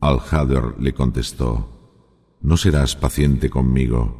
Al-Hader le contestó, ¿no serás paciente conmigo